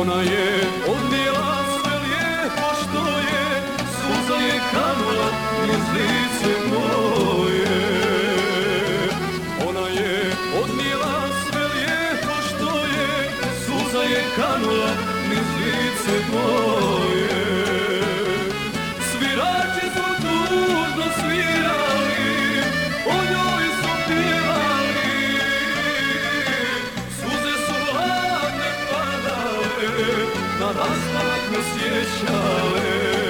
Ona je odnijela sve lijepo što je, suza je kanula iz lice moje. Ona je odnijela sve lijepo što je, suza je kanula iz lice moje. Aslan Monsieur Charles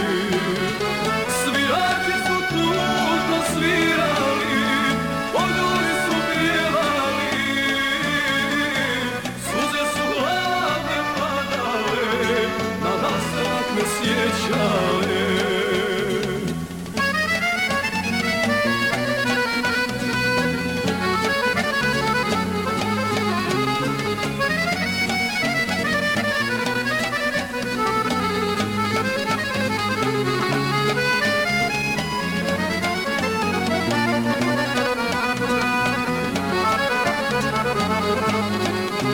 Glava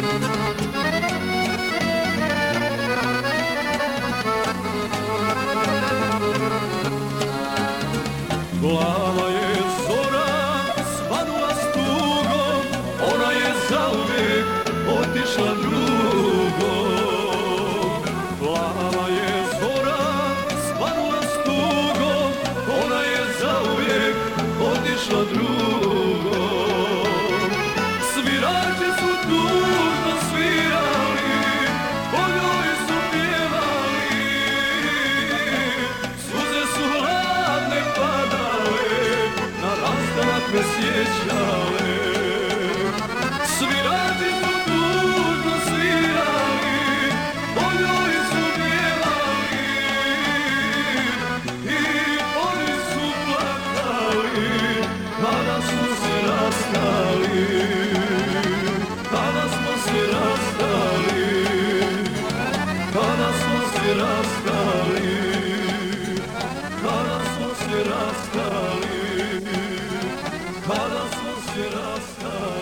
je zora, spadła z ona jest załyk, otišla drugo. Glava je zora, spadła z ona jest załyk, otišla drugo. Oh.